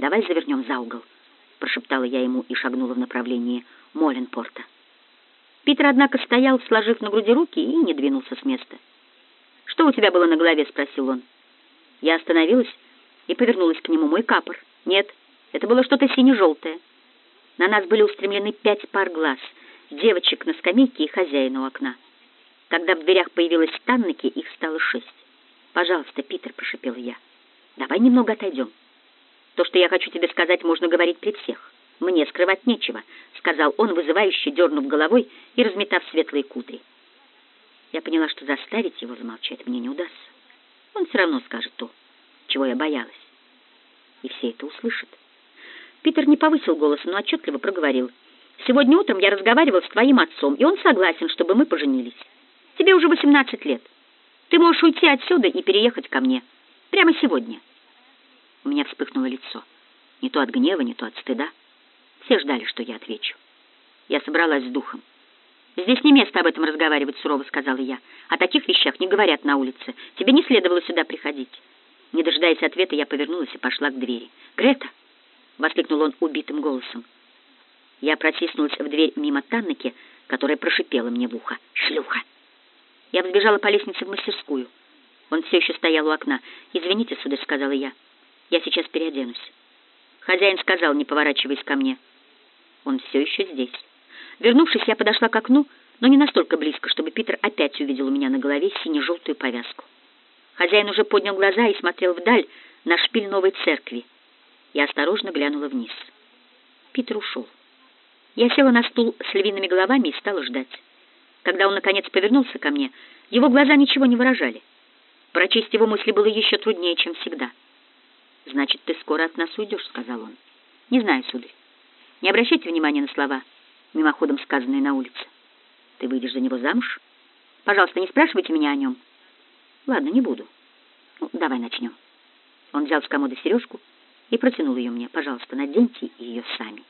«Давай завернем за угол», — прошептала я ему и шагнула в направлении Моленпорта. Питер, однако, стоял, сложив на груди руки, и не двинулся с места. «Что у тебя было на голове?» — спросил он. Я остановилась и повернулась к нему. «Мой капор». «Нет, это было что-то сине-желтое». На нас были устремлены пять пар глаз, девочек на скамейке и хозяина у окна. Когда в дверях появилась Таннеки, их стало шесть. «Пожалуйста, Питер», — прошепела я, — «давай немного отойдем. То, что я хочу тебе сказать, можно говорить при всех. Мне скрывать нечего», — сказал он, вызывающе дернув головой и разметав светлые кудри. Я поняла, что заставить его замолчать мне не удастся. Он все равно скажет то, чего я боялась. И все это услышат. Питер не повысил голос, но отчетливо проговорил. «Сегодня утром я разговаривал с твоим отцом, и он согласен, чтобы мы поженились. Тебе уже восемнадцать лет. Ты можешь уйти отсюда и переехать ко мне. Прямо сегодня». У меня вспыхнуло лицо. Не то от гнева, не то от стыда. Все ждали, что я отвечу. Я собралась с духом. «Здесь не место об этом разговаривать», — сурово сказала я. «О таких вещах не говорят на улице. Тебе не следовало сюда приходить». Не дожидаясь ответа, я повернулась и пошла к двери. «Грета!» воскликнул он убитым голосом. Я протиснулась в дверь мимо Таннеки, которая прошипела мне в ухо. «Шлюха!» Я взбежала по лестнице в мастерскую. Он все еще стоял у окна. «Извините, сударь», — сказала я. «Я сейчас переоденусь». Хозяин сказал, не поворачиваясь ко мне. «Он все еще здесь». Вернувшись, я подошла к окну, но не настолько близко, чтобы Питер опять увидел у меня на голове сине-желтую повязку. Хозяин уже поднял глаза и смотрел вдаль на шпиль новой церкви. Я осторожно глянула вниз. Питер ушел. Я села на стул с львиными головами и стала ждать. Когда он, наконец, повернулся ко мне, его глаза ничего не выражали. Прочесть его мысли было еще труднее, чем всегда. «Значит, ты скоро от нас уйдешь», — сказал он. «Не знаю, сударь. Не обращайте внимания на слова, мимоходом сказанные на улице. Ты выйдешь за него замуж? Пожалуйста, не спрашивайте меня о нем». «Ладно, не буду. Ну, давай начнем». Он взял с комода сережку и протянул ее мне. «Пожалуйста, наденьте ее сами».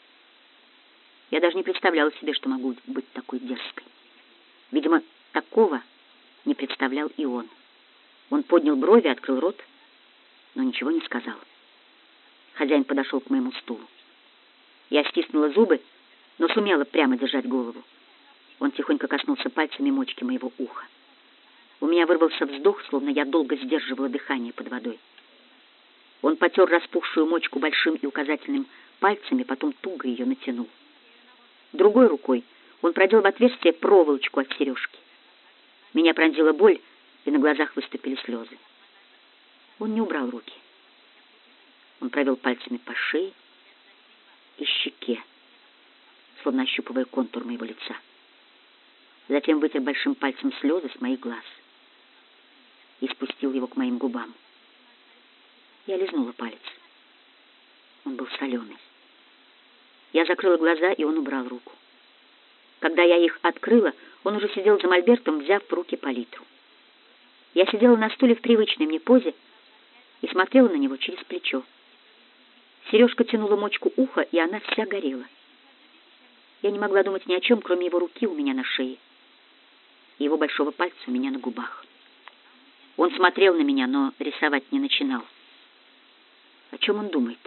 Я даже не представляла себе, что могу быть такой дерзкой. Видимо, такого не представлял и он. Он поднял брови, открыл рот, но ничего не сказал. Хозяин подошел к моему стулу. Я стиснула зубы, но сумела прямо держать голову. Он тихонько коснулся пальцами мочки моего уха. У меня вырвался вздох, словно я долго сдерживала дыхание под водой. Он потер распухшую мочку большим и указательным пальцами, потом туго ее натянул. Другой рукой он продел в отверстие проволочку от сережки. Меня пронзила боль, и на глазах выступили слезы. Он не убрал руки. Он провел пальцами по шее и щеке, словно ощупывая контур моего лица. Затем вытер большим пальцем слезы с моих глаз и спустил его к моим губам. Я лизнула палец. Он был соленый. Я закрыла глаза, и он убрал руку. Когда я их открыла, он уже сидел за мольбертом, взяв в руки палитру. Я сидела на стуле в привычной мне позе и смотрела на него через плечо. Сережка тянула мочку уха, и она вся горела. Я не могла думать ни о чем, кроме его руки у меня на шее и его большого пальца у меня на губах. Он смотрел на меня, но рисовать не начинал. О чем он думает?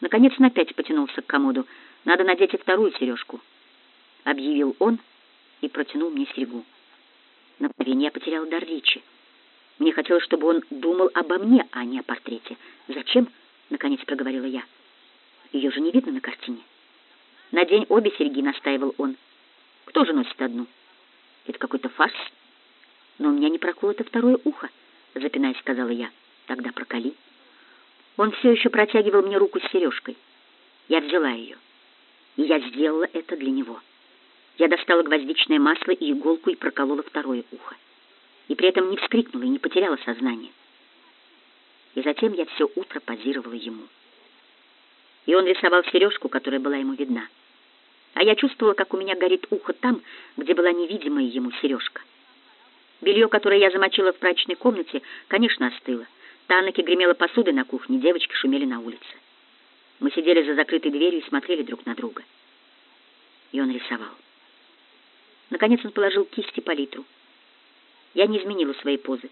Наконец он опять потянулся к комоду. «Надо надеть и вторую сережку», — объявил он и протянул мне серьгу. На мгновение я потерял дар речи. Мне хотелось, чтобы он думал обо мне, а не о портрете. «Зачем?» — наконец проговорила я. «Ее же не видно на картине». «Надень обе серьги», — настаивал он. «Кто же носит одну?» «Это какой-то фарс». «Но у меня не проколото второе ухо», — запинаясь, сказала я. «Тогда проколи». Он все еще протягивал мне руку с сережкой. Я взяла ее, и я сделала это для него. Я достала гвоздичное масло и иголку и проколола второе ухо. И при этом не вскрикнула и не потеряла сознание. И затем я все утро позировала ему. И он рисовал сережку, которая была ему видна. А я чувствовала, как у меня горит ухо там, где была невидимая ему сережка. Белье, которое я замочила в прачечной комнате, конечно, остыло. Таннеке гремела посуда на кухне, девочки шумели на улице. Мы сидели за закрытой дверью и смотрели друг на друга. И он рисовал. Наконец он положил кисти палитру. Я не изменила своей позы,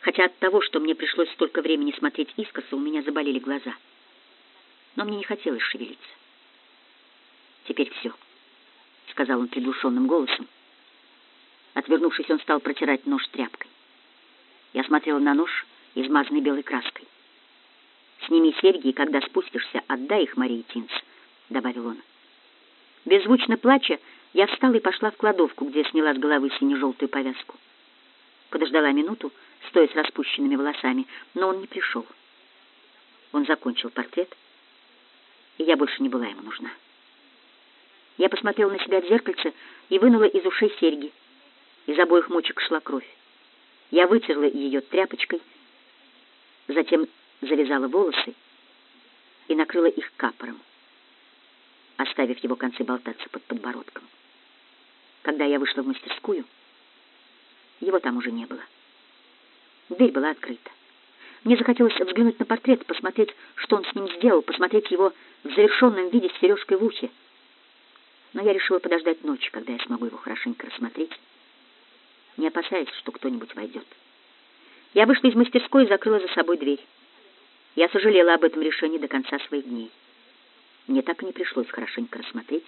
хотя от того, что мне пришлось столько времени смотреть искоса, у меня заболели глаза. но мне не хотелось шевелиться. «Теперь все», — сказал он приглушенным голосом. Отвернувшись, он стал протирать нож тряпкой. Я смотрела на нож, измазанный белой краской. «Сними серьги, и когда спустишься, отдай их Марии Тинс», — добавил он. Беззвучно плача, я встала и пошла в кладовку, где сняла с головы сине-желтую повязку. Подождала минуту, стоя с распущенными волосами, но он не пришел. Он закончил портрет, и я больше не была ему нужна. Я посмотрела на себя в зеркальце и вынула из ушей серьги. Из обоих мочек шла кровь. Я вытерла ее тряпочкой, затем завязала волосы и накрыла их капором, оставив его концы болтаться под подбородком. Когда я вышла в мастерскую, его там уже не было. Дверь была открыта. Мне захотелось взглянуть на портрет, посмотреть, что он с ним сделал, посмотреть его в завершенном виде с сережкой в ухе. Но я решила подождать ночи, когда я смогу его хорошенько рассмотреть, не опасаясь, что кто-нибудь войдет. Я вышла из мастерской и закрыла за собой дверь. Я сожалела об этом решении до конца своих дней. Мне так и не пришлось хорошенько рассмотреть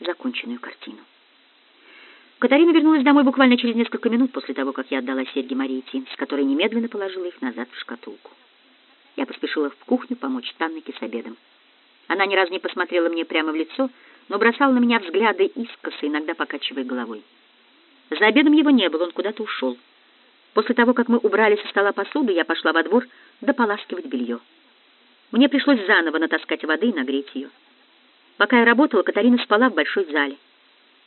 законченную картину. Катарина вернулась домой буквально через несколько минут после того, как я отдала серьги Марии Тинс, которая немедленно положила их назад в шкатулку. Я поспешила в кухню помочь Таннике с обедом. Она ни разу не посмотрела мне прямо в лицо, но бросала на меня взгляды искоса, иногда покачивая головой. За обедом его не было, он куда-то ушел. После того, как мы убрали со стола посуду, я пошла во двор дополаскивать белье. Мне пришлось заново натаскать воды и нагреть ее. Пока я работала, Катарина спала в большой зале.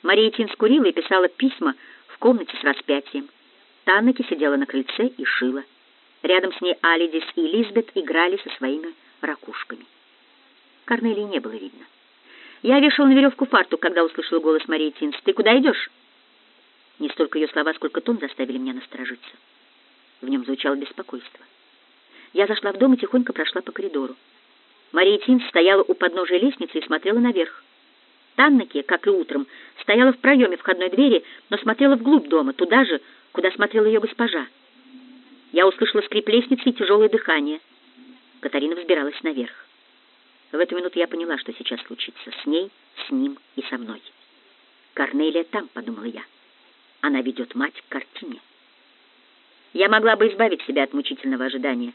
Мария Тин скурила и писала письма в комнате с распятием. Таннеки сидела на крыльце и шила. Рядом с ней Алидис и Лизбет играли со своими ракушками. Корнелии не было видно. Я вешала на веревку фартук, когда услышала голос Марии Тинс. «Ты куда идешь?» Не столько ее слова, сколько тон заставили меня насторожиться. В нем звучало беспокойство. Я зашла в дом и тихонько прошла по коридору. Мария Тинс стояла у подножия лестницы и смотрела наверх. Таннаке, как и утром, стояла в проеме входной двери, но смотрела вглубь дома, туда же, куда смотрела ее госпожа. Я услышала скрип лестницы и тяжелое дыхание. Катарина взбиралась наверх. В эту минуту я поняла, что сейчас случится с ней, с ним и со мной. «Корнелия там», — подумала я. Она ведет мать к картине. Я могла бы избавить себя от мучительного ожидания.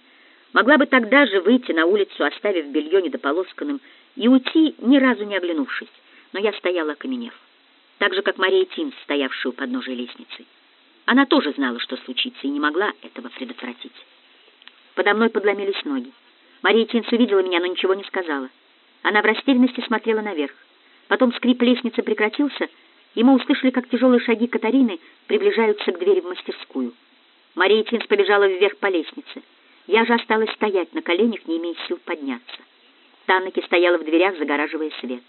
Могла бы тогда же выйти на улицу, оставив белье недополосканным, и уйти, ни разу не оглянувшись. Но я стояла, окаменев. Так же, как Мария Тинс, стоявшая у подножия лестницы. Она тоже знала, что случится, и не могла этого предотвратить. Подо мной подломились ноги. Мария Тинс увидела меня, но ничего не сказала. Она в растерянности смотрела наверх. Потом скрип лестницы прекратился, и мы услышали, как тяжелые шаги Катарины приближаются к двери в мастерскую. Мария Тинс побежала вверх по лестнице. Я же осталась стоять на коленях, не имея сил подняться. Таннеки стояла в дверях, загораживая свет.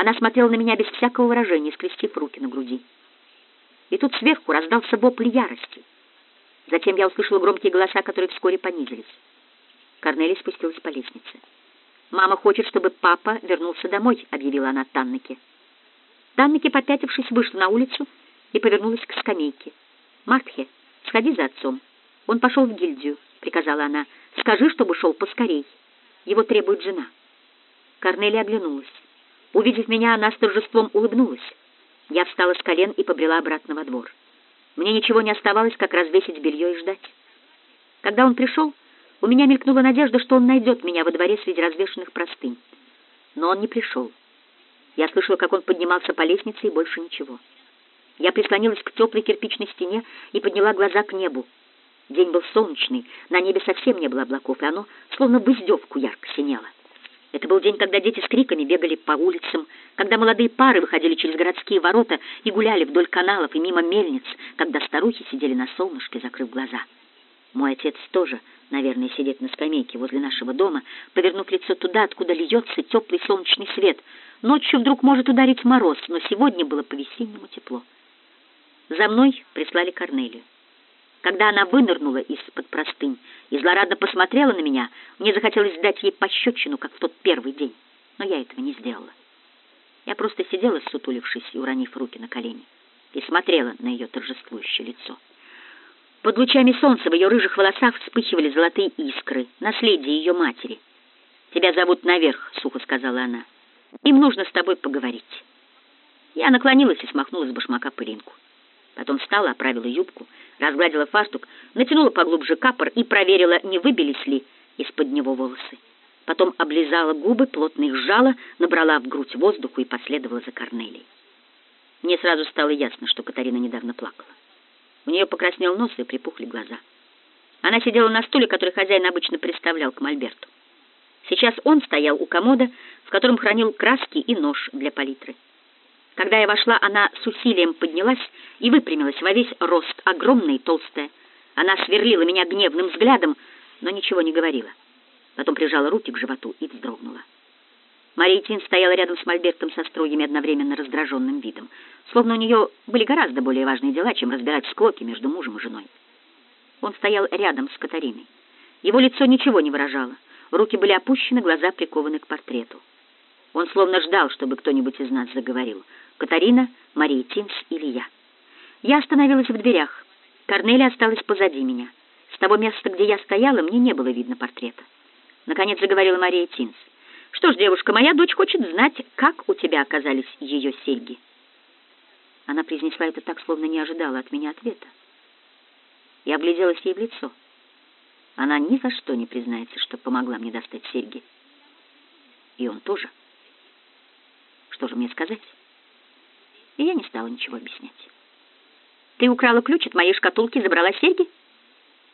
Она смотрела на меня без всякого выражения, скрестив руки на груди. И тут сверху раздался вопль ярости. Затем я услышала громкие голоса, которые вскоре понизились. Корнелия спустилась по лестнице. «Мама хочет, чтобы папа вернулся домой», — объявила она Таннеке. Таннеке, попятившись, вышла на улицу и повернулась к скамейке. «Мартхе, сходи за отцом. Он пошел в гильдию», — приказала она. «Скажи, чтобы шел поскорей. Его требует жена». Корнелия оглянулась. Увидев меня, она с торжеством улыбнулась. Я встала с колен и побрела обратно во двор. Мне ничего не оставалось, как развесить белье и ждать. Когда он пришел, у меня мелькнула надежда, что он найдет меня во дворе среди развешанных простынь. Но он не пришел. Я слышала, как он поднимался по лестнице, и больше ничего. Я прислонилась к теплой кирпичной стене и подняла глаза к небу. День был солнечный, на небе совсем не было облаков, и оно словно бы издевку ярко синело. Это был день, когда дети с криками бегали по улицам, когда молодые пары выходили через городские ворота и гуляли вдоль каналов и мимо мельниц, когда старухи сидели на солнышке, закрыв глаза. Мой отец тоже, наверное, сидит на скамейке возле нашего дома, повернув лицо туда, откуда льется теплый солнечный свет. Ночью вдруг может ударить мороз, но сегодня было по-весеннему тепло. За мной прислали Корнелию. Когда она вынырнула из-под простынь и злорадно посмотрела на меня, мне захотелось дать ей пощечину, как в тот первый день, но я этого не сделала. Я просто сидела, сутулившись и уронив руки на колени, и смотрела на ее торжествующее лицо. Под лучами солнца в ее рыжих волосах вспыхивали золотые искры, наследие ее матери. «Тебя зовут наверх», — сухо сказала она. «Им нужно с тобой поговорить». Я наклонилась и смахнула с башмака пылинку. Потом встала, оправила юбку, разгладила фартук, натянула поглубже капор и проверила, не выбились ли из-под него волосы. Потом облизала губы, плотно их сжала, набрала в грудь воздуху и последовала за Корнелией. Мне сразу стало ясно, что Катарина недавно плакала. У нее покраснел нос и припухли глаза. Она сидела на стуле, который хозяин обычно представлял к мольберту. Сейчас он стоял у комода, в котором хранил краски и нож для палитры. Когда я вошла, она с усилием поднялась и выпрямилась во весь рост, огромная и толстая. Она сверлила меня гневным взглядом, но ничего не говорила. Потом прижала руки к животу и вздрогнула. Мария Тин стояла рядом с Мольбертом со строгим одновременно раздраженным видом, словно у нее были гораздо более важные дела, чем разбирать склоки между мужем и женой. Он стоял рядом с Катариной. Его лицо ничего не выражало, руки были опущены, глаза прикованы к портрету. Он словно ждал, чтобы кто-нибудь из нас заговорил. Катарина, Мария Тинс или я. Я остановилась в дверях. Корнелия осталась позади меня. С того места, где я стояла, мне не было видно портрета. Наконец заговорила Мария Тинс. «Что ж, девушка, моя дочь хочет знать, как у тебя оказались ее серьги». Она произнесла это так, словно не ожидала от меня ответа. Я огляделась ей в лицо. Она ни за что не признается, что помогла мне достать серьги. И он тоже. Что же мне сказать? И я не стала ничего объяснять. «Ты украла ключ от моей шкатулки и забрала серьги?»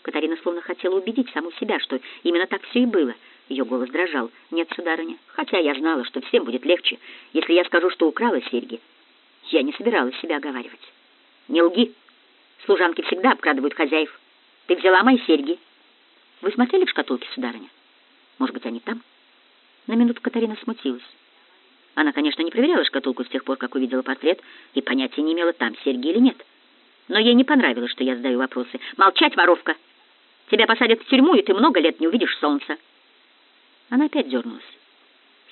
Катарина словно хотела убедить саму себя, что именно так все и было. Ее голос дрожал. «Нет, сударыня, хотя я знала, что всем будет легче, если я скажу, что украла серьги. Я не собиралась себя оговаривать. Не лги. Служанки всегда обкрадывают хозяев. Ты взяла мои серьги. Вы смотрели в шкатулке, сударыня? Может быть, они там?» На минуту Катарина смутилась. Она, конечно, не проверяла шкатулку с тех пор, как увидела портрет, и понятия не имела, там серьги или нет. Но ей не понравилось, что я задаю вопросы. «Молчать, воровка! Тебя посадят в тюрьму, и ты много лет не увидишь солнца!» Она опять дернулась.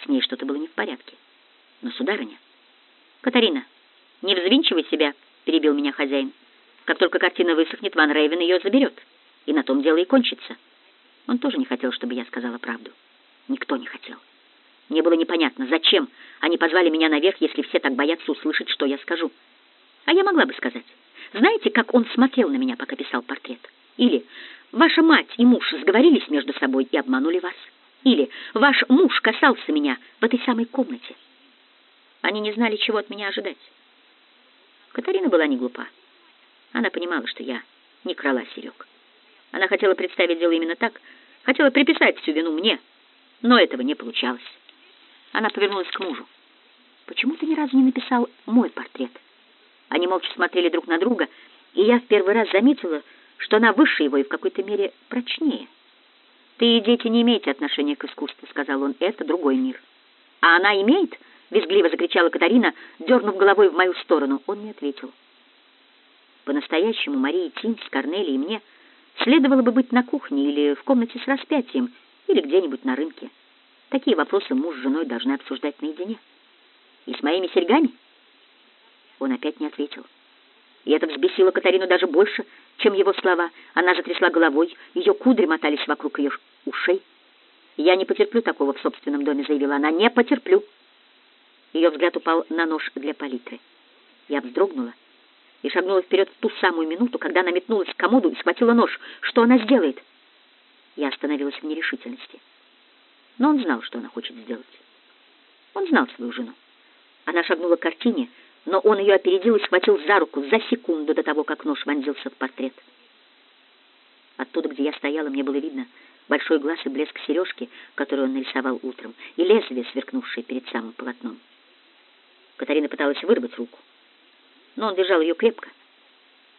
С ней что-то было не в порядке. Но, сударыня... «Катарина, не взвинчивай себя!» — перебил меня хозяин. «Как только картина высохнет, Ван Рейвен ее заберет, и на том дело и кончится». Он тоже не хотел, чтобы я сказала правду. Никто не хотел. Мне было непонятно, зачем они позвали меня наверх, если все так боятся услышать, что я скажу. А я могла бы сказать. Знаете, как он смотрел на меня, пока писал портрет? Или «Ваша мать и муж сговорились между собой и обманули вас». Или «Ваш муж касался меня в этой самой комнате». Они не знали, чего от меня ожидать. Катарина была не глупа. Она понимала, что я не крала Серег. Она хотела представить дело именно так, хотела приписать всю вину мне, но этого не получалось. Она повернулась к мужу. «Почему ты ни разу не написал мой портрет?» Они молча смотрели друг на друга, и я в первый раз заметила, что она выше его и в какой-то мере прочнее. «Ты и дети не имеете отношения к искусству», — сказал он, — «это другой мир». «А она имеет?» — визгливо закричала Катарина, дернув головой в мою сторону. Он не ответил. По-настоящему Марии Тинь с Корнелией и мне следовало бы быть на кухне или в комнате с распятием, или где-нибудь на рынке. Такие вопросы муж с женой должны обсуждать наедине. И с моими серьгами? Он опять не ответил. И это взбесило Катарину даже больше, чем его слова. Она затрясла головой, ее кудри мотались вокруг ее ушей. «Я не потерплю такого в собственном доме», — заявила она. «Не потерплю». Ее взгляд упал на нож для палитры. Я вздрогнула и шагнула вперед в ту самую минуту, когда она метнулась к комоду и схватила нож. Что она сделает? Я остановилась в нерешительности. Но он знал, что она хочет сделать. Он знал свою жену. Она шагнула к картине, но он ее опередил и схватил за руку за секунду до того, как нож вонзился в портрет. Оттуда, где я стояла, мне было видно большой глаз и блеск сережки, которую он нарисовал утром, и лезвие, сверкнувшее перед самым полотном. Катарина пыталась вырвать руку, но он держал ее крепко,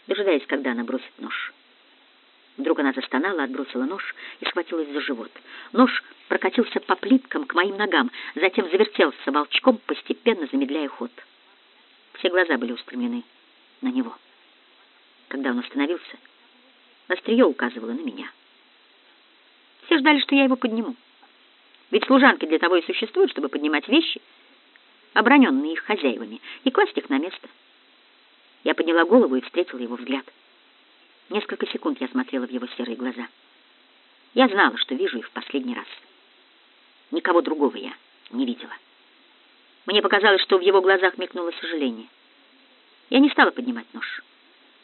дожидаясь, когда она бросит нож. Вдруг она застонала, отбросила нож и схватилась за живот. Нож прокатился по плиткам к моим ногам, затем завертелся волчком, постепенно замедляя ход. Все глаза были устремлены на него. Когда он остановился, острие указывало на меня. Все ждали, что я его подниму. Ведь служанки для того и существуют, чтобы поднимать вещи, оброненные их хозяевами, и класть их на место. Я подняла голову и встретила его взгляд. Несколько секунд я смотрела в его серые глаза. Я знала, что вижу их в последний раз. Никого другого я не видела. Мне показалось, что в его глазах мелькнуло сожаление. Я не стала поднимать нож.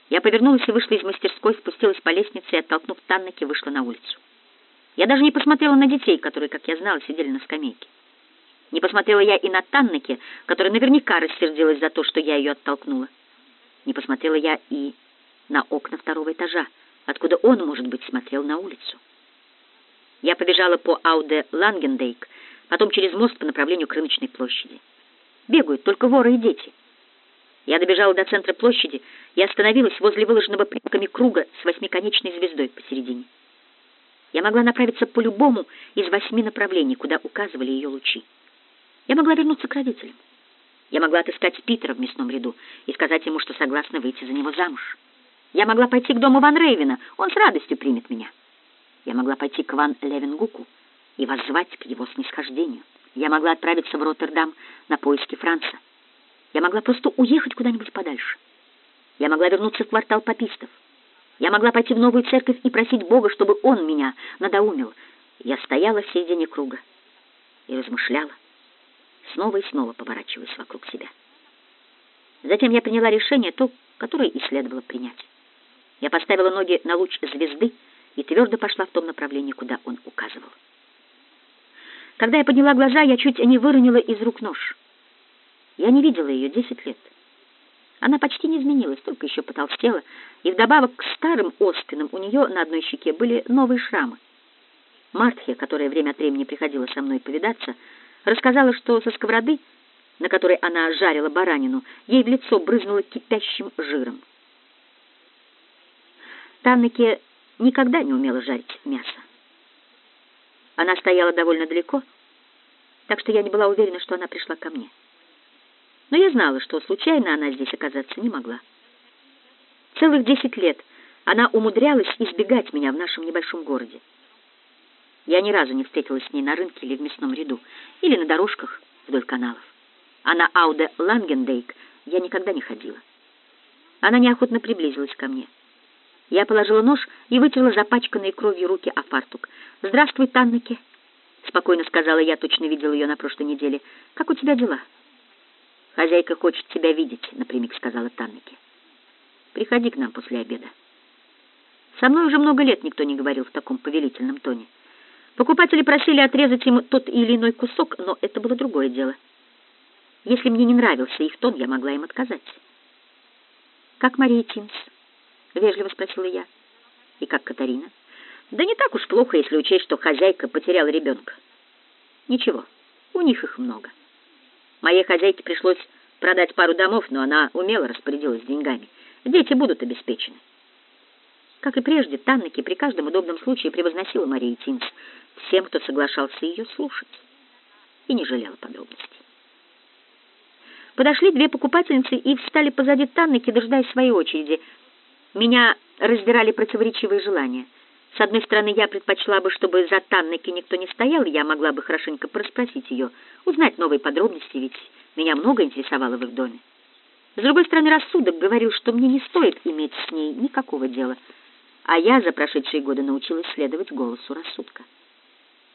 Я повернулась и вышла из мастерской, спустилась по лестнице и, оттолкнув Таннеки, вышла на улицу. Я даже не посмотрела на детей, которые, как я знала, сидели на скамейке. Не посмотрела я и на Таннеке, которая наверняка рассердилась за то, что я ее оттолкнула. Не посмотрела я и на окна второго этажа, откуда он, может быть, смотрел на улицу. Я побежала по Ауде Лангендейк, потом через мост по направлению к рыночной площади. Бегают только воры и дети. Я добежала до центра площади и остановилась возле выложенного плитками круга с восьмиконечной звездой посередине. Я могла направиться по любому из восьми направлений, куда указывали ее лучи. Я могла вернуться к родителям. Я могла отыскать Питера в мясном ряду и сказать ему, что согласна выйти за него замуж. Я могла пойти к дому Ван Рейвена, он с радостью примет меня. Я могла пойти к Ван Левенгуку и воззвать к его снисхождению. Я могла отправиться в Роттердам на поиски Франца. Я могла просто уехать куда-нибудь подальше. Я могла вернуться в квартал папистов. Я могла пойти в новую церковь и просить Бога, чтобы он меня надоумил. Я стояла в середине круга и размышляла, снова и снова поворачиваясь вокруг себя. Затем я приняла решение, то, которое и следовало принять. Я поставила ноги на луч звезды и твердо пошла в том направлении, куда он указывал. Когда я подняла глаза, я чуть не выронила из рук нож. Я не видела ее десять лет. Она почти не изменилась, только еще потолстела, и вдобавок к старым оспинам у нее на одной щеке были новые шрамы. Мартхе, которая время от времени приходила со мной повидаться, рассказала, что со сковороды, на которой она жарила баранину, ей в лицо брызнуло кипящим жиром. Таннеке никогда не умела жарить мясо. Она стояла довольно далеко, так что я не была уверена, что она пришла ко мне. Но я знала, что случайно она здесь оказаться не могла. Целых десять лет она умудрялась избегать меня в нашем небольшом городе. Я ни разу не встретилась с ней на рынке или в мясном ряду, или на дорожках вдоль каналов. А на Ауде Лангендейк я никогда не ходила. Она неохотно приблизилась ко мне. Я положила нож и вытерла запачканные кровью руки о фартук. «Здравствуй, Таннеке», — спокойно сказала я, точно видела ее на прошлой неделе. «Как у тебя дела?» «Хозяйка хочет тебя видеть», — напрямик сказала Таннеке. «Приходи к нам после обеда». Со мной уже много лет никто не говорил в таком повелительном тоне. Покупатели просили отрезать им тот или иной кусок, но это было другое дело. Если мне не нравился их тон, я могла им отказать. «Как Мария Тинс?» — вежливо спросила я. «И как Катарина?» «Да не так уж плохо, если учесть, что хозяйка потеряла ребенка». «Ничего, у них их много. Моей хозяйке пришлось продать пару домов, но она умело распорядилась деньгами. Дети будут обеспечены». Как и прежде, Таннеки при каждом удобном случае превозносила Марию Тинс всем, кто соглашался ее слушать, и не жалела подробностей. Подошли две покупательницы и встали позади Таннеки, дожидаясь своей очереди — меня раздирали противоречивые желания. С одной стороны, я предпочла бы, чтобы за Таннеки никто не стоял, я могла бы хорошенько проспросить ее, узнать новые подробности, ведь меня много интересовало в их доме. С другой стороны, рассудок говорил, что мне не стоит иметь с ней никакого дела, а я за прошедшие годы научилась следовать голосу рассудка.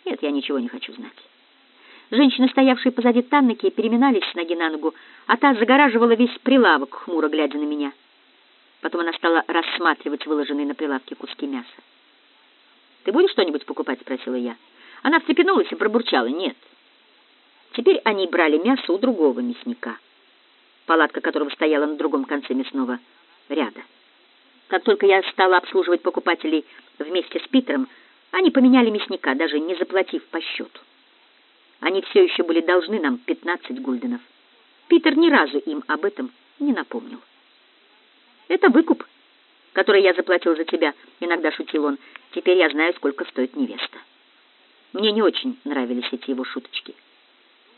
Нет, я ничего не хочу знать. Женщины, стоявшие позади Таннеки, переминались с ноги на ногу, а та загораживала весь прилавок, хмуро глядя на меня — Потом она стала рассматривать выложенные на прилавке куски мяса. «Ты будешь что-нибудь покупать?» — спросила я. Она встрепенулась и пробурчала. «Нет». Теперь они брали мясо у другого мясника, палатка которого стояла на другом конце мясного ряда. Как только я стала обслуживать покупателей вместе с Питером, они поменяли мясника, даже не заплатив по счету. Они все еще были должны нам 15 гульденов. Питер ни разу им об этом не напомнил. «Это выкуп, который я заплатил за тебя», — иногда шутил он. «Теперь я знаю, сколько стоит невеста». Мне не очень нравились эти его шуточки.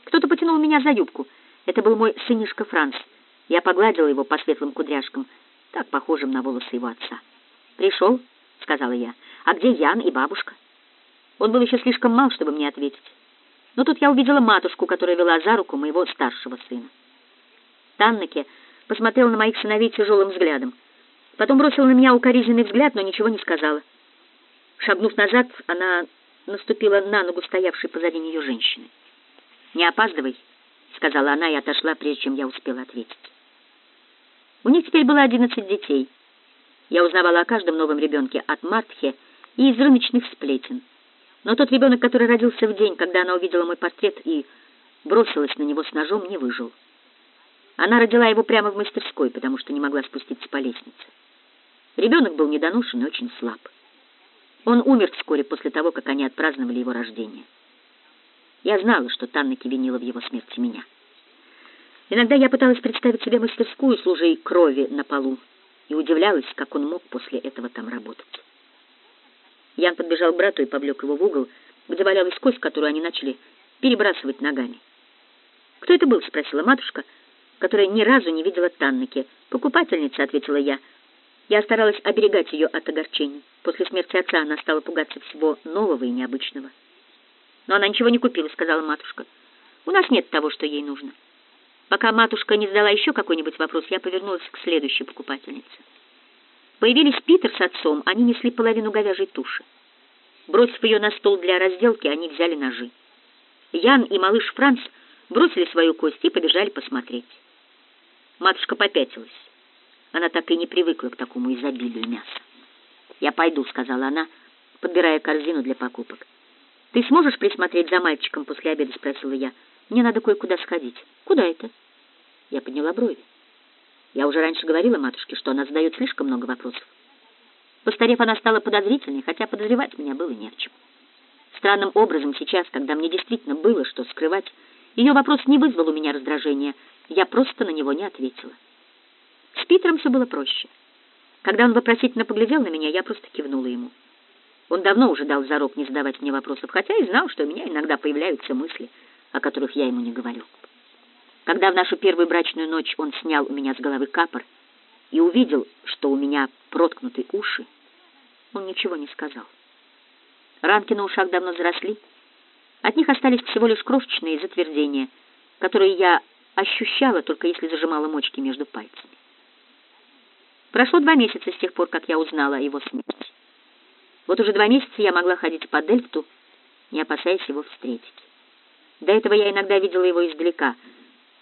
Кто-то потянул меня за юбку. Это был мой сынишка Франц. Я погладила его по светлым кудряшкам, так похожим на волосы его отца. «Пришел», — сказала я. «А где Ян и бабушка?» Он был еще слишком мал, чтобы мне ответить. Но тут я увидела матушку, которая вела за руку моего старшего сына. Таннеке посмотрела на моих сыновей тяжелым взглядом. Потом бросила на меня укоризненный взгляд, но ничего не сказала. Шагнув назад, она наступила на ногу стоявшей позади нее женщины. «Не опаздывай», — сказала она и отошла, прежде чем я успела ответить. У них теперь было одиннадцать детей. Я узнавала о каждом новом ребенке от Мартхе и из рыночных сплетен. Но тот ребенок, который родился в день, когда она увидела мой портрет и бросилась на него с ножом, не выжил. Она родила его прямо в мастерской, потому что не могла спуститься по лестнице. Ребенок был недоношен и очень слаб. Он умер вскоре после того, как они отпраздновали его рождение. Я знала, что Таннеки винила в его смерти меня. Иногда я пыталась представить себе мастерскую с лужей крови на полу и удивлялась, как он мог после этого там работать. Ян подбежал к брату и повлек его в угол, где валялась кость, которую они начали перебрасывать ногами. «Кто это был?» — спросила матушка, которая ни разу не видела Таннеки. «Покупательница», — ответила я. Я старалась оберегать ее от огорчений. После смерти отца она стала пугаться всего нового и необычного. «Но она ничего не купила», — сказала матушка. «У нас нет того, что ей нужно». Пока матушка не задала еще какой-нибудь вопрос, я повернулась к следующей покупательнице. Появились Питер с отцом, они несли половину говяжьей туши. Бросив ее на стол для разделки, они взяли ножи. Ян и малыш Франц бросили свою кость и побежали посмотреть. Матушка попятилась. Она так и не привыкла к такому изобилию мяса. «Я пойду», — сказала она, подбирая корзину для покупок. «Ты сможешь присмотреть за мальчиком после обеда?» — спросила я. «Мне надо кое-куда сходить». «Куда это?» Я подняла брови. Я уже раньше говорила матушке, что она задает слишком много вопросов. Постарев, она стала подозрительной, хотя подозревать меня было не в чем. Странным образом сейчас, когда мне действительно было что скрывать, ее вопрос не вызвал у меня раздражения, я просто на него не ответила. С Питером все было проще. Когда он вопросительно поглядел на меня, я просто кивнула ему. Он давно уже дал зарок не задавать мне вопросов, хотя и знал, что у меня иногда появляются мысли, о которых я ему не говорю. Когда в нашу первую брачную ночь он снял у меня с головы капор и увидел, что у меня проткнуты уши, он ничего не сказал. Ранки на ушах давно заросли. От них остались всего лишь крошечные затвердения, которые я ощущала, только если зажимала мочки между пальцами. Прошло два месяца с тех пор, как я узнала о его смерти. Вот уже два месяца я могла ходить по Дельфту, не опасаясь его встретить. До этого я иногда видела его издалека —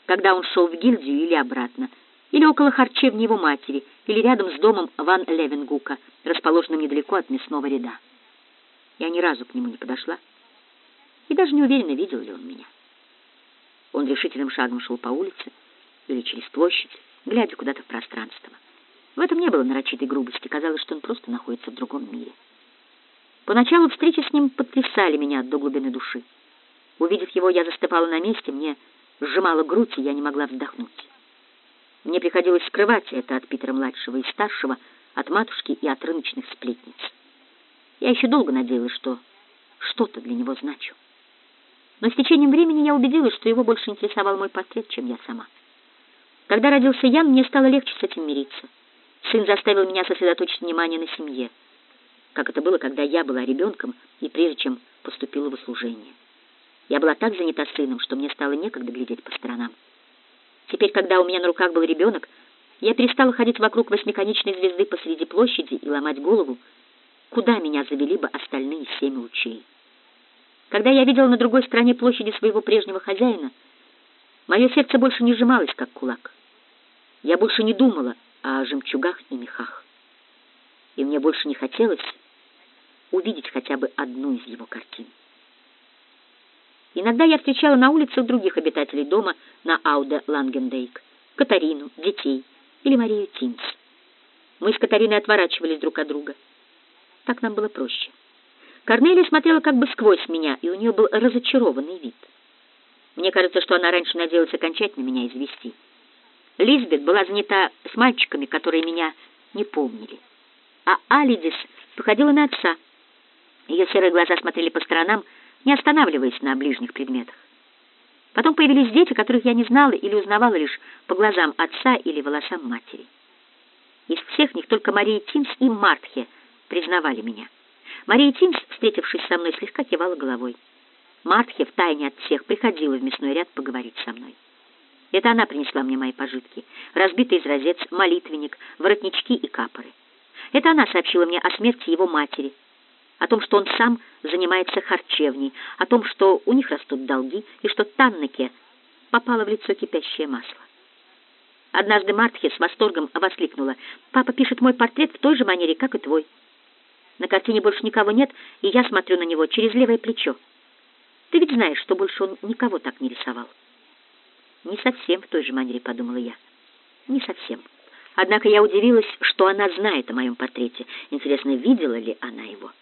когда он шел в гильдию или обратно, или около харчевни его матери, или рядом с домом Ван Левенгука, расположенным недалеко от мясного ряда. Я ни разу к нему не подошла и даже не уверена, видел ли он меня. Он решительным шагом шел по улице или через площадь, глядя куда-то в пространство. В этом не было нарочитой грубости, казалось, что он просто находится в другом мире. Поначалу встречи с ним потрясали меня до глубины души. Увидев его, я застывала на месте, мне сжимала грудь, и я не могла вздохнуть. Мне приходилось скрывать это от Питера-младшего и старшего, от матушки и от рыночных сплетниц. Я еще долго надеялась, что что-то для него значу. Но с течением времени я убедилась, что его больше интересовал мой портрет, чем я сама. Когда родился Ян, мне стало легче с этим мириться. Сын заставил меня сосредоточить внимание на семье, как это было, когда я была ребенком и прежде чем поступила в служение. Я была так занята сыном, что мне стало некогда глядеть по сторонам. Теперь, когда у меня на руках был ребенок, я перестала ходить вокруг восьмиконечной звезды посреди площади и ломать голову, куда меня завели бы остальные семь лучей. Когда я видела на другой стороне площади своего прежнего хозяина, мое сердце больше не сжималось, как кулак. Я больше не думала о жемчугах и мехах. И мне больше не хотелось увидеть хотя бы одну из его картин. Иногда я встречала на улице других обитателей дома на Ауде Лангендейк, Катарину, детей или Марию Тинс. Мы с Катариной отворачивались друг от друга. Так нам было проще. Корнелия смотрела как бы сквозь меня, и у нее был разочарованный вид. Мне кажется, что она раньше надеялась окончательно меня извести. Лизбет была занята с мальчиками, которые меня не помнили. А Алидис походила на отца. Ее серые глаза смотрели по сторонам, не останавливаясь на ближних предметах. Потом появились дети, которых я не знала или узнавала лишь по глазам отца или волосам матери. Из всех них только Мария Тимс и Мартхе признавали меня. Мария Тимс, встретившись со мной, слегка кивала головой. Мартхе втайне от всех приходила в мясной ряд поговорить со мной. Это она принесла мне мои пожитки. Разбитый изразец, молитвенник, воротнички и капоры. Это она сообщила мне о смерти его матери — о том, что он сам занимается харчевней, о том, что у них растут долги, и что Таннеке попало в лицо кипящее масло. Однажды Мартхи с восторгом воскликнула. «Папа пишет мой портрет в той же манере, как и твой. На картине больше никого нет, и я смотрю на него через левое плечо. Ты ведь знаешь, что больше он никого так не рисовал». «Не совсем в той же манере», — подумала я. «Не совсем». Однако я удивилась, что она знает о моем портрете. Интересно, видела ли она его?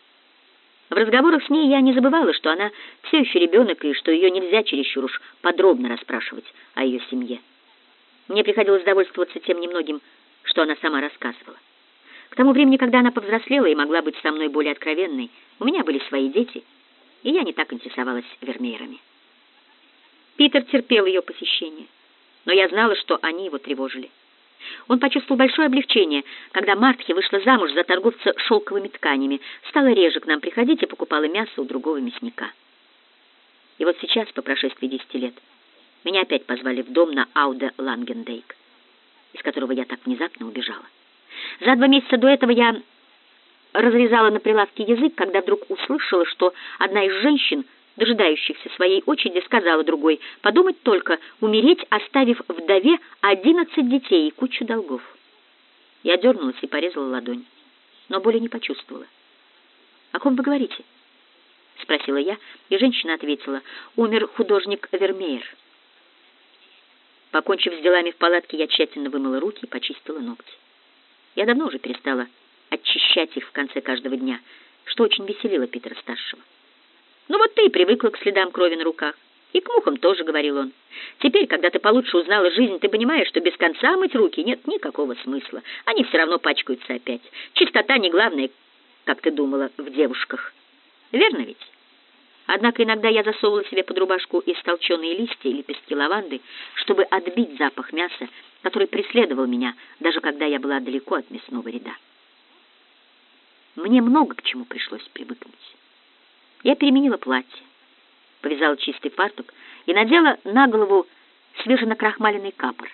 В разговорах с ней я не забывала, что она все еще ребенок и что ее нельзя чересчур уж подробно расспрашивать о ее семье. Мне приходилось довольствоваться тем немногим, что она сама рассказывала. К тому времени, когда она повзрослела и могла быть со мной более откровенной, у меня были свои дети, и я не так интересовалась Вермеерами. Питер терпел ее посещение, но я знала, что они его тревожили. Он почувствовал большое облегчение, когда Мартхи вышла замуж за торговца шелковыми тканями, стала реже к нам приходить и покупала мясо у другого мясника. И вот сейчас, по прошествии десяти лет, меня опять позвали в дом на Ауде Лангендейк, из которого я так внезапно убежала. За два месяца до этого я разрезала на прилавке язык, когда вдруг услышала, что одна из женщин дожидающихся своей очереди, сказала другой, подумать только, умереть, оставив вдове одиннадцать детей и кучу долгов. Я дернулась и порезала ладонь, но боли не почувствовала. «О ком вы говорите?» — спросила я, и женщина ответила, «Умер художник Вермеер». Покончив с делами в палатке, я тщательно вымыла руки и почистила ногти. Я давно уже перестала очищать их в конце каждого дня, что очень веселило Питера-старшего. Ну вот ты и привыкла к следам крови на руках. И к мухам тоже, — говорил он. Теперь, когда ты получше узнала жизнь, ты понимаешь, что без конца мыть руки нет никакого смысла. Они все равно пачкаются опять. Чистота не главное, как ты думала, в девушках. Верно ведь? Однако иногда я засовывала себе под рубашку истолченные листья и лепестки лаванды, чтобы отбить запах мяса, который преследовал меня, даже когда я была далеко от мясного ряда. Мне много к чему пришлось привыкнуть. Я переменила платье, повязала чистый фартук и надела на голову свеженакрахмаленный капор.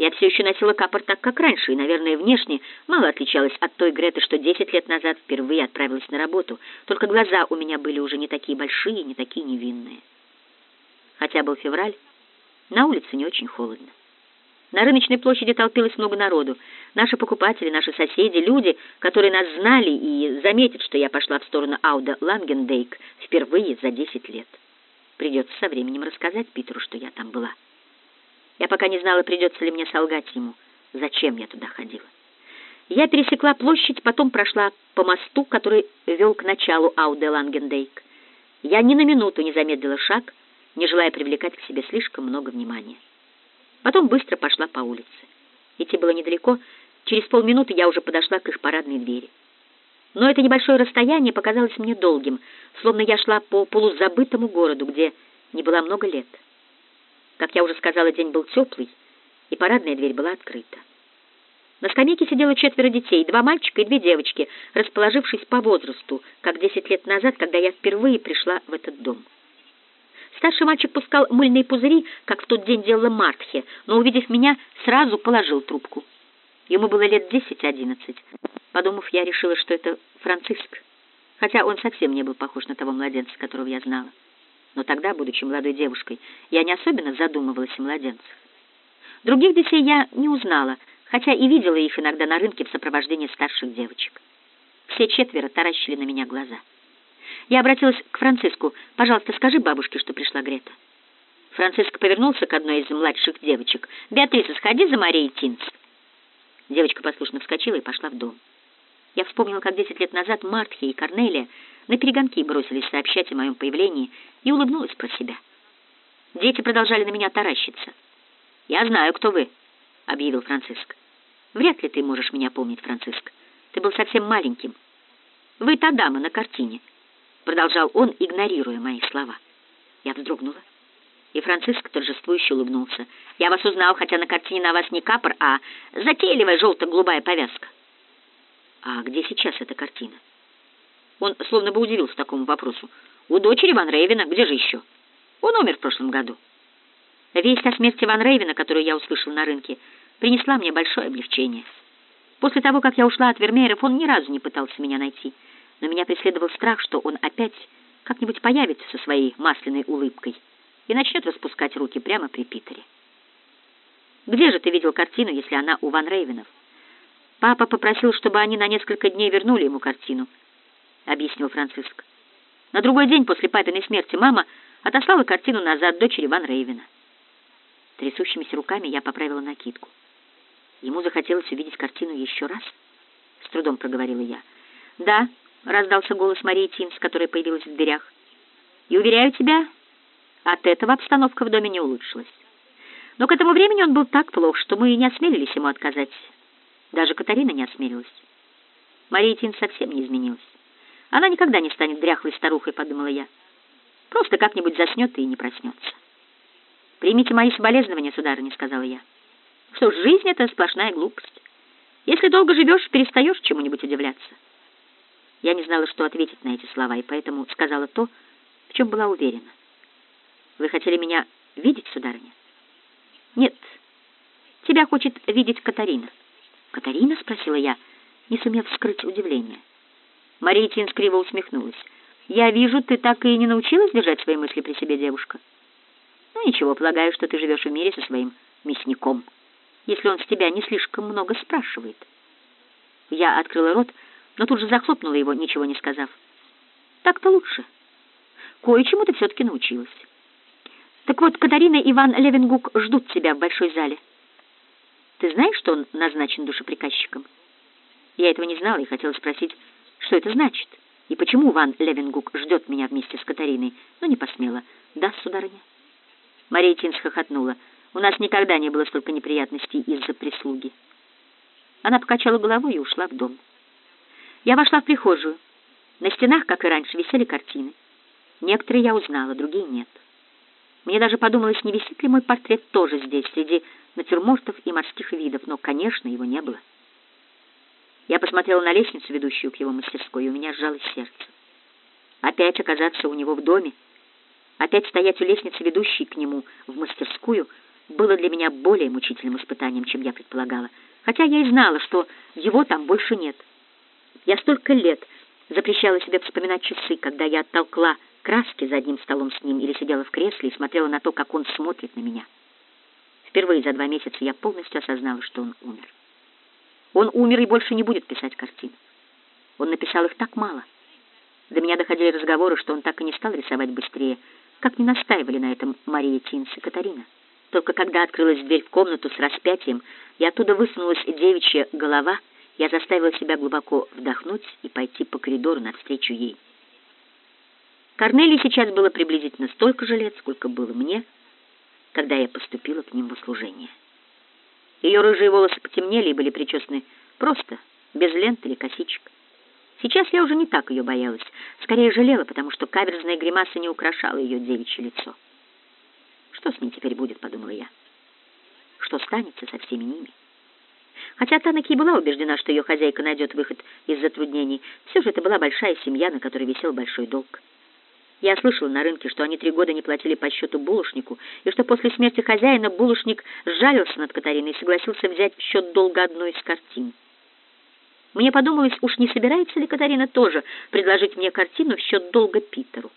Я все еще носила капор так, как раньше, и, наверное, внешне мало отличалась от той Греты, что десять лет назад впервые отправилась на работу, только глаза у меня были уже не такие большие, не такие невинные. Хотя был февраль, на улице не очень холодно. На рыночной площади толпилось много народу. Наши покупатели, наши соседи, люди, которые нас знали и заметят, что я пошла в сторону Ауда Лангендейк впервые за десять лет. Придется со временем рассказать Питеру, что я там была. Я пока не знала, придется ли мне солгать ему, зачем я туда ходила. Я пересекла площадь, потом прошла по мосту, который вел к началу Ауде Лангендейк. Я ни на минуту не замедлила шаг, не желая привлекать к себе слишком много внимания. Потом быстро пошла по улице. Идти было недалеко, через полминуты я уже подошла к их парадной двери. Но это небольшое расстояние показалось мне долгим, словно я шла по полузабытому городу, где не было много лет. Как я уже сказала, день был теплый, и парадная дверь была открыта. На скамейке сидело четверо детей, два мальчика и две девочки, расположившись по возрасту, как десять лет назад, когда я впервые пришла в этот дом. Старший мальчик пускал мыльные пузыри, как в тот день делала Мартхе, но, увидев меня, сразу положил трубку. Ему было лет десять-одиннадцать. Подумав, я решила, что это Франциск, хотя он совсем не был похож на того младенца, которого я знала. Но тогда, будучи молодой девушкой, я не особенно задумывалась о младенцах. Других детей я не узнала, хотя и видела их иногда на рынке в сопровождении старших девочек. Все четверо таращили на меня глаза. Я обратилась к Франциску. «Пожалуйста, скажи бабушке, что пришла Грета». Франциск повернулся к одной из младших девочек. «Беатриса, сходи за Марией Тинц». Девочка послушно вскочила и пошла в дом. Я вспомнила, как десять лет назад Мартхи и Корнелия на перегонки бросились сообщать о моем появлении и улыбнулась про себя. Дети продолжали на меня таращиться. «Я знаю, кто вы», — объявил Франциск. «Вряд ли ты можешь меня помнить, Франциск. Ты был совсем маленьким. Вы та дама на картине» продолжал он, игнорируя мои слова. Я вздрогнула, и Франциск торжествующе улыбнулся. «Я вас узнал, хотя на картине на вас не капор, а затейливая желто-голубая повязка». «А где сейчас эта картина?» Он словно бы удивился такому вопросу. «У дочери Ван Рейвена, где же еще?» «Он умер в прошлом году». Весть о смерти Ван Рейвена, которую я услышал на рынке, принесла мне большое облегчение. После того, как я ушла от Вермееров, он ни разу не пытался меня найти — но меня преследовал страх, что он опять как-нибудь появится со своей масляной улыбкой и начнет распускать руки прямо при Питере. «Где же ты видел картину, если она у Ван Рейвенов?» «Папа попросил, чтобы они на несколько дней вернули ему картину», — объяснил Франциск. На другой день после папиной смерти мама отослала картину назад дочери Ван Рейвена. Трясущимися руками я поправила накидку. Ему захотелось увидеть картину еще раз. С трудом проговорила я. «Да», — раздался голос Марии Тинс, которая появилась в дверях. «И уверяю тебя, от этого обстановка в доме не улучшилась. Но к этому времени он был так плох, что мы и не осмелились ему отказать. Даже Катарина не осмелилась. Мария Тинс совсем не изменилась. Она никогда не станет дряхлой старухой, подумала я. Просто как-нибудь заснет и не проснется. «Примите мои соболезнования, сударыня», — сказала я. «Что ж, жизнь — это сплошная глупость. Если долго живешь, перестаешь чему-нибудь удивляться». Я не знала, что ответить на эти слова, и поэтому сказала то, в чем была уверена. «Вы хотели меня видеть, сударыня?» «Нет, тебя хочет видеть Катарина». «Катарина?» — спросила я, не сумев скрыть удивление. Мария Тинс криво усмехнулась. «Я вижу, ты так и не научилась держать свои мысли при себе, девушка. Ну ничего, полагаю, что ты живешь в мире со своим мясником, если он с тебя не слишком много спрашивает». Я открыла рот, но тут же захлопнула его, ничего не сказав. «Так-то лучше. Кое-чему ты все-таки научилась. Так вот, Катарина и Иван Левенгук ждут тебя в большой зале. Ты знаешь, что он назначен душеприказчиком?» Я этого не знала и хотела спросить, что это значит? И почему Ван Левенгук ждет меня вместе с Катариной? Но не посмела. Да, сударыня? Мария Тинс хохотнула. У нас никогда не было столько неприятностей из-за прислуги. Она покачала головой и ушла в дом. Я вошла в прихожую. На стенах, как и раньше, висели картины. Некоторые я узнала, другие нет. Мне даже подумалось, не висит ли мой портрет тоже здесь, среди натюрмортов и морских видов, но, конечно, его не было. Я посмотрела на лестницу, ведущую к его мастерской, и у меня сжалось сердце. Опять оказаться у него в доме, опять стоять у лестницы, ведущей к нему в мастерскую, было для меня более мучительным испытанием, чем я предполагала, хотя я и знала, что его там больше нет. Я столько лет запрещала себе вспоминать часы, когда я оттолкла краски за одним столом с ним или сидела в кресле и смотрела на то, как он смотрит на меня. Впервые за два месяца я полностью осознала, что он умер. Он умер и больше не будет писать картин. Он написал их так мало. До меня доходили разговоры, что он так и не стал рисовать быстрее, как не настаивали на этом Мария Тинс и Катарина. Только когда открылась дверь в комнату с распятием, и оттуда высунулась девичья голова, я заставила себя глубоко вдохнуть и пойти по коридору навстречу ей. Корнелии сейчас было приблизительно столько же лет, сколько было мне, когда я поступила к ним в услужение. Ее рыжие волосы потемнели и были причесаны просто, без лент или косичек. Сейчас я уже не так ее боялась, скорее жалела, потому что каверзная гримаса не украшала ее девичье лицо. Что с ней теперь будет, подумала я. Что станется со всеми ними? Хотя Танаки была убеждена, что ее хозяйка найдет выход из затруднений, все же это была большая семья, на которой висел большой долг. Я слышала на рынке, что они три года не платили по счету булочнику, и что после смерти хозяина булочник сжалился над Катариной и согласился взять в счет долга одной из картин. Мне подумалось, уж не собирается ли Катарина тоже предложить мне картину в счет долга Питеру.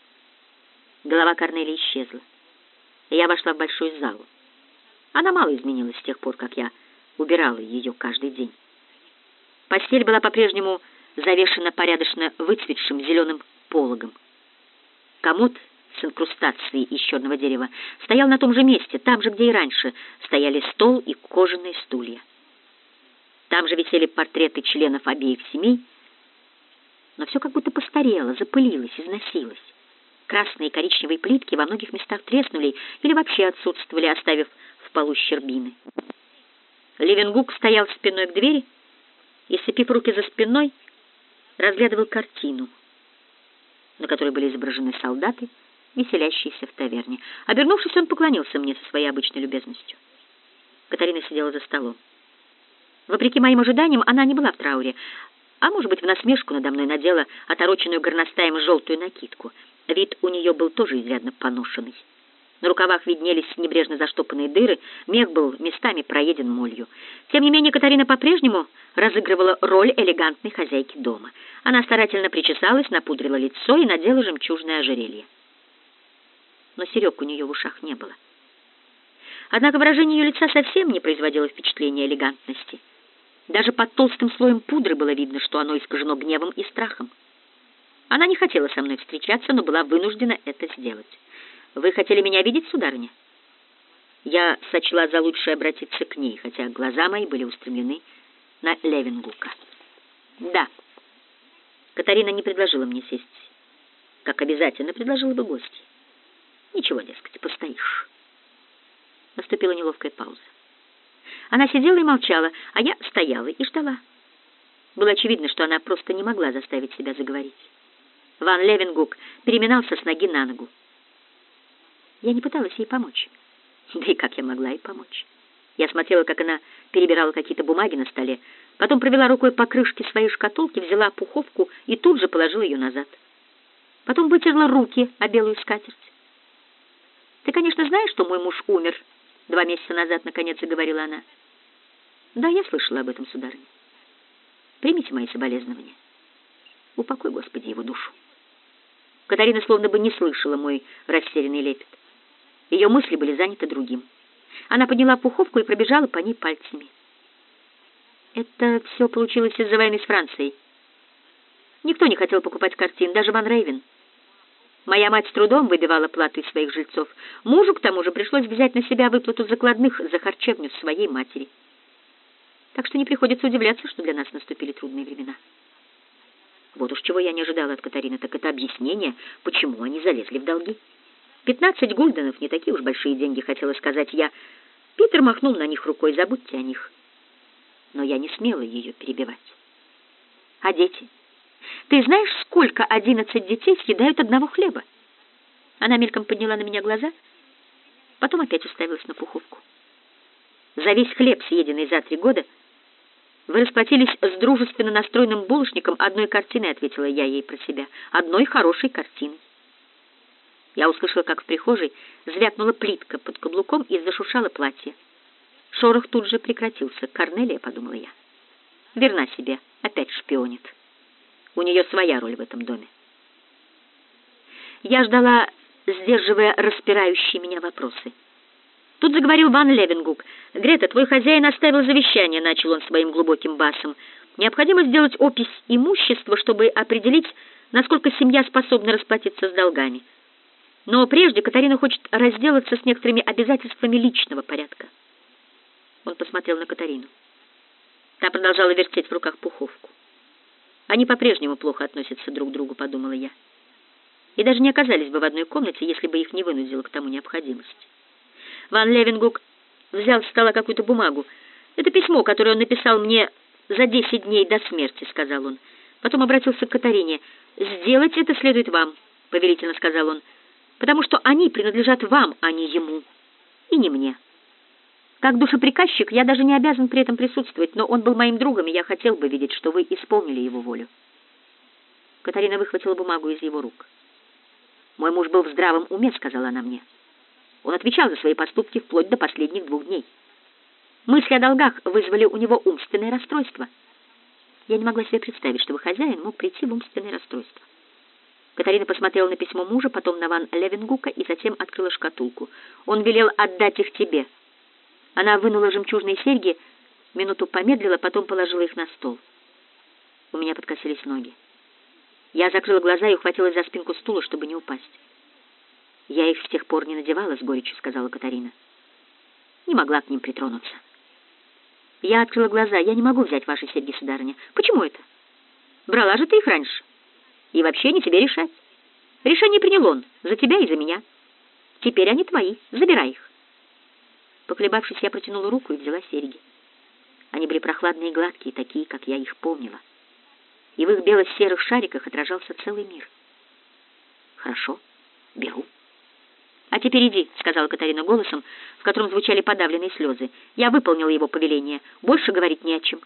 Голова Корнелии исчезла, я вошла в большую залу. Она мало изменилась с тех пор, как я убирала ее каждый день. Постель была по-прежнему завешена порядочно выцветшим зеленым пологом. Комод с инкрустацией из черного дерева стоял на том же месте, там же, где и раньше стояли стол и кожаные стулья. Там же висели портреты членов обеих семей, но все как будто постарело, запылилось, износилось. Красные и коричневые плитки во многих местах треснули или вообще отсутствовали, оставив в полу щербины. Левенгук стоял спиной к двери и, сцепив руки за спиной, разглядывал картину — на которой были изображены солдаты, веселящиеся в таверне. Обернувшись, он поклонился мне со своей обычной любезностью. Катарина сидела за столом. Вопреки моим ожиданиям, она не была в трауре, а, может быть, в насмешку надо мной надела отороченную горностаем желтую накидку. Вид у нее был тоже изрядно поношенный. На рукавах виднелись небрежно заштопанные дыры, мех был местами проеден молью. Тем не менее, Катарина по-прежнему разыгрывала роль элегантной хозяйки дома. Она старательно причесалась, напудрила лицо и надела жемчужное ожерелье. Но серег у нее в ушах не было. Однако выражение ее лица совсем не производило впечатления элегантности. Даже под толстым слоем пудры было видно, что оно искажено гневом и страхом. Она не хотела со мной встречаться, но была вынуждена это сделать. Вы хотели меня видеть, сударыня? Я сочла за лучшее обратиться к ней, хотя глаза мои были устремлены на Левингука. Да. Катарина не предложила мне сесть, как обязательно предложила бы гости. Ничего, дескать, постоишь. Наступила неловкая пауза. Она сидела и молчала, а я стояла и ждала. Было очевидно, что она просто не могла заставить себя заговорить. Ван Левингук переминался с ноги на ногу. Я не пыталась ей помочь. Да и как я могла ей помочь? Я смотрела, как она перебирала какие-то бумаги на столе, потом провела рукой по крышке своей шкатулки, взяла пуховку и тут же положила ее назад. Потом вытерла руки о белую скатерть. «Ты, конечно, знаешь, что мой муж умер два месяца назад, наконец, говорила она. Да, я слышала об этом, сударыня. Примите мои соболезнования. Упокой, Господи, его душу. Катарина словно бы не слышала мой растерянный лепет. Ее мысли были заняты другим. Она подняла пуховку и пробежала по ней пальцами. Это все получилось из-за войны с Францией. Никто не хотел покупать картин, даже Ван Рейвен. Моя мать с трудом выбивала плату из своих жильцов. Мужу, к тому же, пришлось взять на себя выплату закладных за харчевню своей матери. Так что не приходится удивляться, что для нас наступили трудные времена. Вот уж чего я не ожидала от Катарины, так это объяснение, почему они залезли в долги. Пятнадцать гульденов — не такие уж большие деньги, хотела сказать я. Питер махнул на них рукой, забудьте о них. Но я не смела ее перебивать. А дети? Ты знаешь, сколько одиннадцать детей съедают одного хлеба? Она мельком подняла на меня глаза, потом опять уставилась на пуховку. За весь хлеб, съеденный за три года, вы расплатились с дружественно настроенным булочником одной картиной, ответила я ей про себя. Одной хорошей картиной. Я услышала, как в прихожей звякнула плитка под каблуком и зашуршало платье. Шорох тут же прекратился. Корнелия, подумала я. Верна себе, опять шпионит. У нее своя роль в этом доме. Я ждала, сдерживая распирающие меня вопросы. Тут заговорил Ван Левенгук. «Грета, твой хозяин оставил завещание», — начал он своим глубоким басом. «Необходимо сделать опись имущества, чтобы определить, насколько семья способна расплатиться с долгами». Но прежде Катарина хочет разделаться с некоторыми обязательствами личного порядка. Он посмотрел на Катарину. Та продолжала вертеть в руках пуховку. Они по-прежнему плохо относятся друг к другу, подумала я. И даже не оказались бы в одной комнате, если бы их не вынудила к тому необходимость. Ван Левингук взял с стола какую-то бумагу. «Это письмо, которое он написал мне за десять дней до смерти», — сказал он. Потом обратился к Катарине. «Сделать это следует вам», — повелительно сказал он потому что они принадлежат вам, а не ему, и не мне. Как душеприказчик я даже не обязан при этом присутствовать, но он был моим другом, и я хотел бы видеть, что вы исполнили его волю. Катарина выхватила бумагу из его рук. «Мой муж был в здравом уме», — сказала она мне. Он отвечал за свои поступки вплоть до последних двух дней. Мысли о долгах вызвали у него умственное расстройство. Я не могла себе представить, чтобы хозяин мог прийти в умственное расстройство. Катарина посмотрела на письмо мужа, потом на Ван Левенгука и затем открыла шкатулку. Он велел отдать их тебе. Она вынула жемчужные серьги, минуту помедлила, потом положила их на стол. У меня подкосились ноги. Я закрыла глаза и ухватилась за спинку стула, чтобы не упасть. «Я их с тех пор не надевала с горечью», — сказала Катарина. Не могла к ним притронуться. Я открыла глаза. «Я не могу взять ваши серьги, сударыня». «Почему это?» «Брала же ты их раньше». И вообще не тебе решать. Решение принял он, за тебя и за меня. Теперь они твои, забирай их. Поколебавшись, я протянула руку и взяла серьги. Они были прохладные и гладкие, такие, как я их помнила. И в их бело-серых шариках отражался целый мир. Хорошо, беру. «А теперь иди», — сказала Катарина голосом, в котором звучали подавленные слезы. «Я выполнила его повеление. Больше говорить не о чем».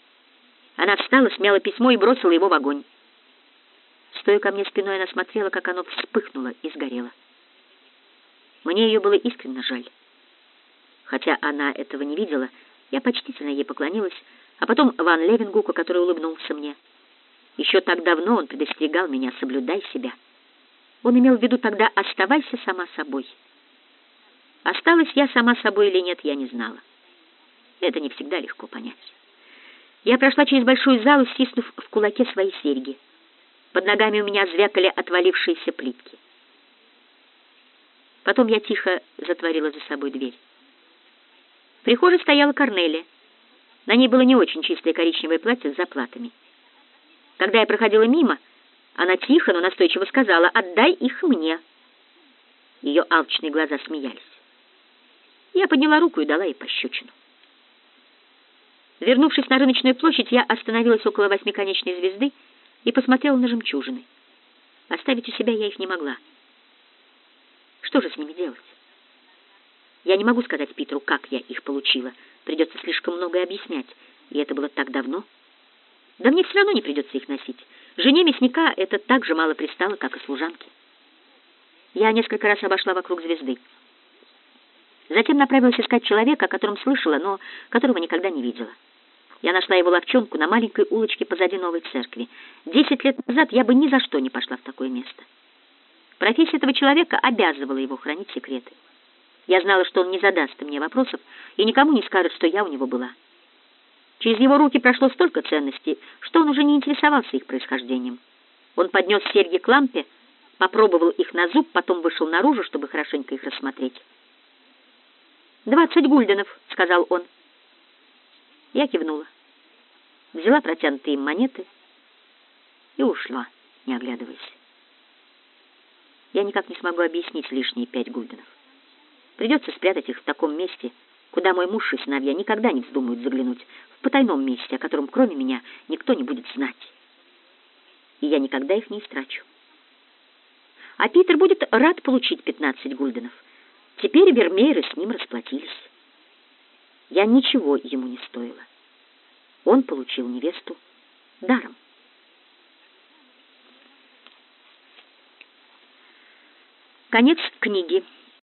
Она встала, смяла письмо и бросила его в огонь. Стоя ко мне спиной, она смотрела, как оно вспыхнуло и сгорело. Мне ее было искренне жаль. Хотя она этого не видела, я почтительно ей поклонилась, а потом Ван Левингуку, который улыбнулся мне. Еще так давно он предостерегал меня «соблюдай себя». Он имел в виду тогда «оставайся сама собой». Осталась я сама собой или нет, я не знала. Это не всегда легко понять. Я прошла через большую залу, стиснув в кулаке свои серьги. Под ногами у меня звякали отвалившиеся плитки. Потом я тихо затворила за собой дверь. В прихожей стояла Корнелия. На ней было не очень чистое коричневое платье с заплатами. Когда я проходила мимо, она тихо, но настойчиво сказала «Отдай их мне». Ее алчные глаза смеялись. Я подняла руку и дала ей пощечину. Вернувшись на рыночную площадь, я остановилась около восьмиконечной звезды и посмотрела на жемчужины. Оставить у себя я их не могла. Что же с ними делать? Я не могу сказать Питеру, как я их получила. Придется слишком многое объяснять, и это было так давно. Да мне все равно не придется их носить. Жене мясника это так же мало пристало, как и служанке. Я несколько раз обошла вокруг звезды. Затем направилась искать человека, о котором слышала, но которого никогда не видела. Я нашла его ловчонку на маленькой улочке позади новой церкви. Десять лет назад я бы ни за что не пошла в такое место. Профессия этого человека обязывала его хранить секреты. Я знала, что он не задаст мне вопросов и никому не скажет, что я у него была. Через его руки прошло столько ценностей, что он уже не интересовался их происхождением. Он поднес серьги к лампе, попробовал их на зуб, потом вышел наружу, чтобы хорошенько их рассмотреть. «Двадцать гульденов», — сказал он. Я кивнула, взяла протянутые им монеты и ушла, не оглядываясь. Я никак не смогу объяснить лишние пять гульденов. Придется спрятать их в таком месте, куда мой муж и сыновья никогда не вздумают заглянуть, в потайном месте, о котором кроме меня никто не будет знать. И я никогда их не истрачу. А Питер будет рад получить пятнадцать гульденов — Теперь Вермееры с ним расплатились. Я ничего ему не стоила. Он получил невесту даром. Конец книги.